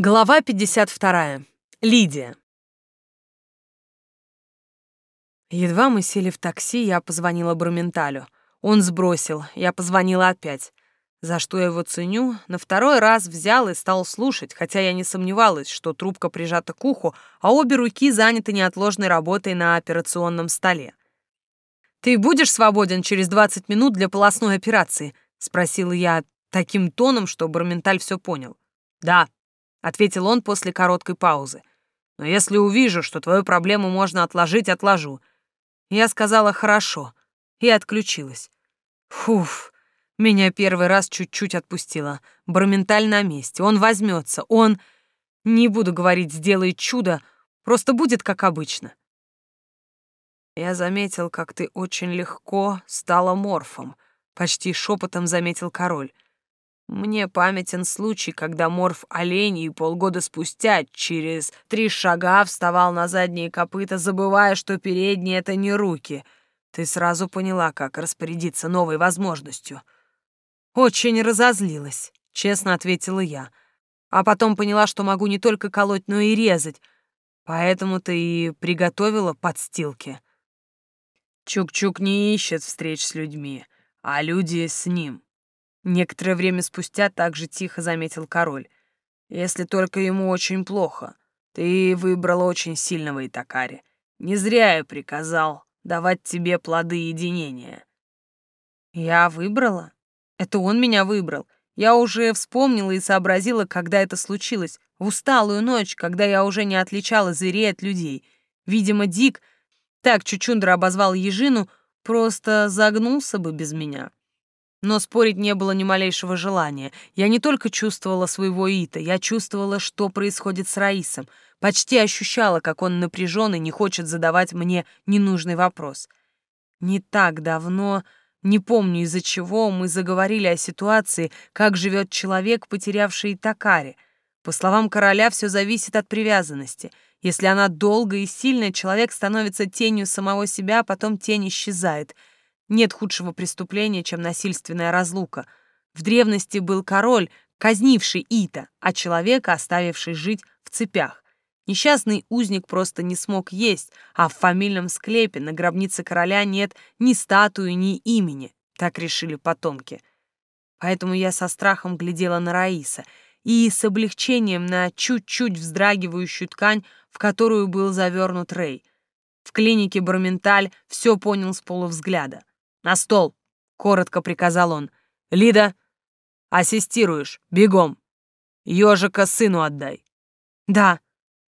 Глава 52. Лидия. Едва мы сели в такси, я позвонила Брументалю. Он сбросил, я позвонила опять. За что я его ценю, на второй раз взял и стал слушать, хотя я не сомневалась, что трубка прижата к уху, а обе руки заняты неотложной работой на операционном столе. «Ты будешь свободен через 20 минут для полостной операции?» — спросила я таким тоном, что Брументаль все понял. «Да», — ответил он после короткой паузы. «Но если увижу, что твою проблему можно отложить, отложу». Я сказала «хорошо» и отключилась. Фуф, меня первый раз чуть-чуть отпустило. Барменталь на месте, он возьмется, он... Не буду говорить «сделает чудо», просто будет как обычно. Я заметил, как ты очень легко стала морфом, почти шепотом заметил король. Мне памятен случай, когда морф оленей полгода спустя через три шага вставал на задние копыта, забывая, что передние — это не руки. Ты сразу поняла, как распорядиться новой возможностью. Очень разозлилась, честно ответила я. А потом поняла, что могу не только колоть, но и резать. Поэтому ты и приготовила подстилки. Чук-чук не ищет встреч с людьми, а люди с ним. Некоторое время спустя также тихо заметил король. «Если только ему очень плохо. Ты выбрала очень сильного Итакари. Не зря я приказал давать тебе плоды единения». «Я выбрала? Это он меня выбрал. Я уже вспомнила и сообразила, когда это случилось. В усталую ночь, когда я уже не отличала зверей от людей. Видимо, Дик, так Чучундра обозвал Ежину, просто загнулся бы без меня». Но спорить не было ни малейшего желания. Я не только чувствовала своего Ита, я чувствовала, что происходит с Раисом. Почти ощущала, как он напряжен и не хочет задавать мне ненужный вопрос. Не так давно, не помню из-за чего, мы заговорили о ситуации, как живет человек, потерявший Итакари. По словам короля, все зависит от привязанности. Если она долгая и сильная, человек становится тенью самого себя, а потом тень исчезает — нет худшего преступления, чем насильственная разлука. В древности был король, казнивший Ита, а человека, оставивший жить в цепях. Несчастный узник просто не смог есть, а в фамильном склепе на гробнице короля нет ни статуи, ни имени, так решили потомки. Поэтому я со страхом глядела на Раиса и с облегчением на чуть-чуть вздрагивающую ткань, в которую был завернут Рей. В клинике Барменталь все понял с полувзгляда. «На стол!» — коротко приказал он. «Лида, ассистируешь, бегом! Ёжика сыну отдай!» «Да!»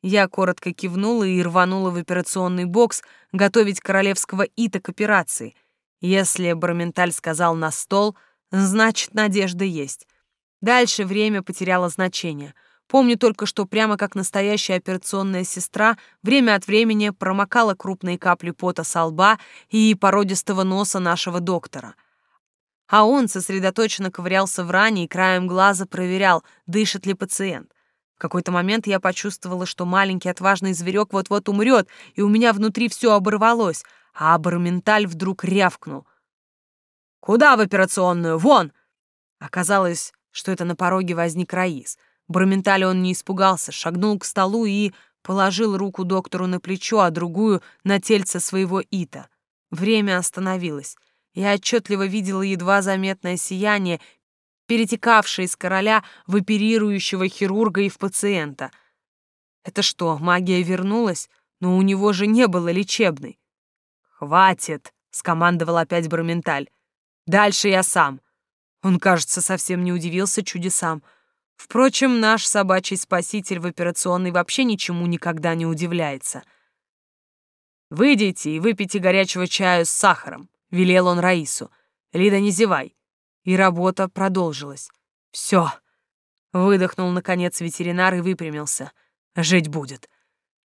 Я коротко кивнула и рванула в операционный бокс готовить королевского Ита к операции. Если Барменталь сказал «на стол», значит, надежда есть. Дальше время потеряло значение — Помню только, что прямо как настоящая операционная сестра время от времени промокала крупные капли пота со лба и породистого носа нашего доктора. А он сосредоточенно ковырялся в ране и краем глаза проверял, дышит ли пациент. В какой-то момент я почувствовала, что маленький отважный зверек вот-вот умрет, и у меня внутри все оборвалось, а Барменталь вдруг рявкнул. «Куда в операционную? Вон!» Оказалось, что это на пороге возник Раис — Барментали он не испугался, шагнул к столу и положил руку доктору на плечо, а другую — на тельце своего Ита. Время остановилось. Я отчетливо видела едва заметное сияние, перетекавшее из короля в оперирующего хирурга и в пациента. Это что, магия вернулась? Но у него же не было лечебной. «Хватит!» — скомандовал опять Барменталь. «Дальше я сам». Он, кажется, совсем не удивился чудесам — Впрочем, наш собачий спаситель в операционной вообще ничему никогда не удивляется. «Выйдите и выпейте горячего чаю с сахаром», — велел он Раису. «Лида, не зевай». И работа продолжилась. «Все», — выдохнул, наконец, ветеринар и выпрямился. «Жить будет».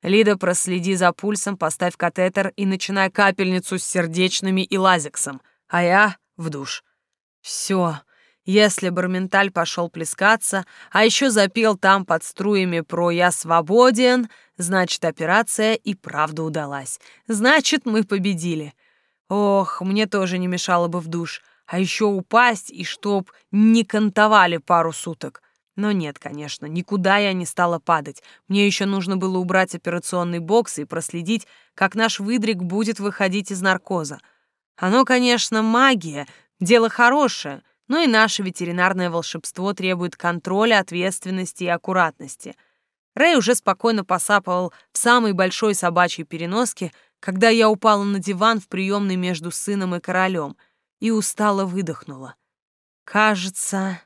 Лида, проследи за пульсом, поставь катетер и начинай капельницу с сердечными и лазиксом, а я в душ. Все. Если Барменталь пошел плескаться, а еще запел там под струями про «Я свободен», значит, операция и правда удалась. Значит, мы победили. Ох, мне тоже не мешало бы в душ. А еще упасть, и чтоб не кантовали пару суток. Но нет, конечно, никуда я не стала падать. Мне еще нужно было убрать операционный бокс и проследить, как наш выдрик будет выходить из наркоза. Оно, конечно, магия, дело хорошее, но и наше ветеринарное волшебство требует контроля, ответственности и аккуратности. Рэй уже спокойно посапывал в самой большой собачьей переноске, когда я упала на диван в приемной между сыном и королем и устало выдохнула. Кажется,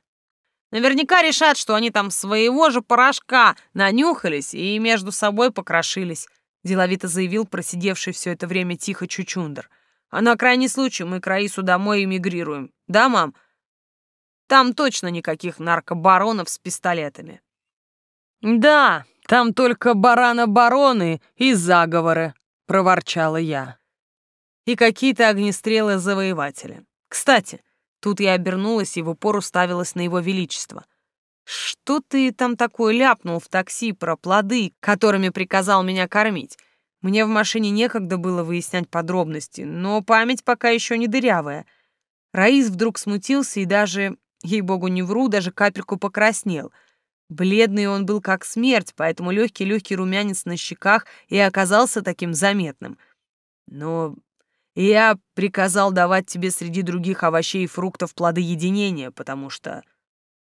Наверняка решат, что они там своего же порошка нанюхались и между собой покрошились», — деловито заявил просидевший все это время тихо Чучундер. «А на крайний случай мы к Раису домой эмигрируем. Да, мам? Там точно никаких наркобаронов с пистолетами». «Да, там только барана-бароны и заговоры», — проворчала я. «И какие-то огнестрелы-завоеватели. Кстати, Тут я обернулась и в упор уставилась на его величество. «Что ты там такое ляпнул в такси про плоды, которыми приказал меня кормить? Мне в машине некогда было выяснять подробности, но память пока еще не дырявая». Раис вдруг смутился и даже, ей-богу, не вру, даже капельку покраснел. Бледный он был как смерть, поэтому легкий-легкий румянец на щеках и оказался таким заметным. Но я приказал давать тебе среди других овощей и фруктов плоды единения, потому что...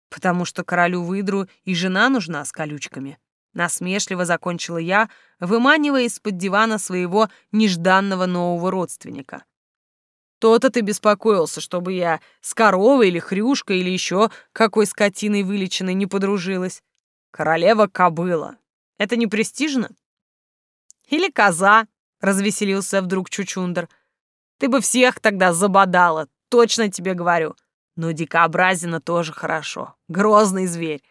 Потому что королю выдру и жена нужна с колючками. Насмешливо закончила я, выманивая из-под дивана своего нежданного нового родственника. То-то ты беспокоился, чтобы я с коровой или хрюшкой или еще какой скотиной вылеченной не подружилась. Королева кобыла. Это не престижно? Или коза, развеселился вдруг Чучундер. Ты бы всех тогда забодала, точно тебе говорю. Но дикообразина тоже хорошо. Грозный зверь.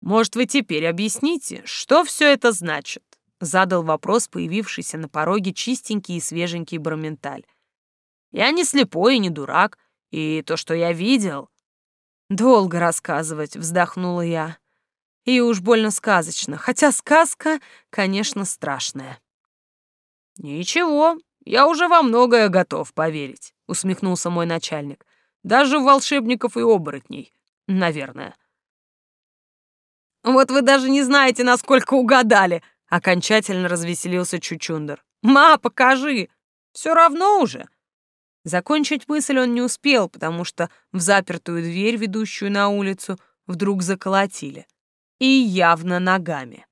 Может, вы теперь объясните, что все это значит? Задал вопрос появившийся на пороге чистенький и свеженький Барменталь. Я не слепой и не дурак, и то, что я видел... Долго рассказывать, вздохнула я. И уж больно сказочно, хотя сказка, конечно, страшная. Ничего, «Я уже во многое готов поверить», — усмехнулся мой начальник. «Даже в волшебников и оборотней, наверное». «Вот вы даже не знаете, насколько угадали!» — окончательно развеселился Чучундер. «Ма, покажи! Все равно уже!» Закончить мысль он не успел, потому что в запертую дверь, ведущую на улицу, вдруг заколотили. И явно ногами.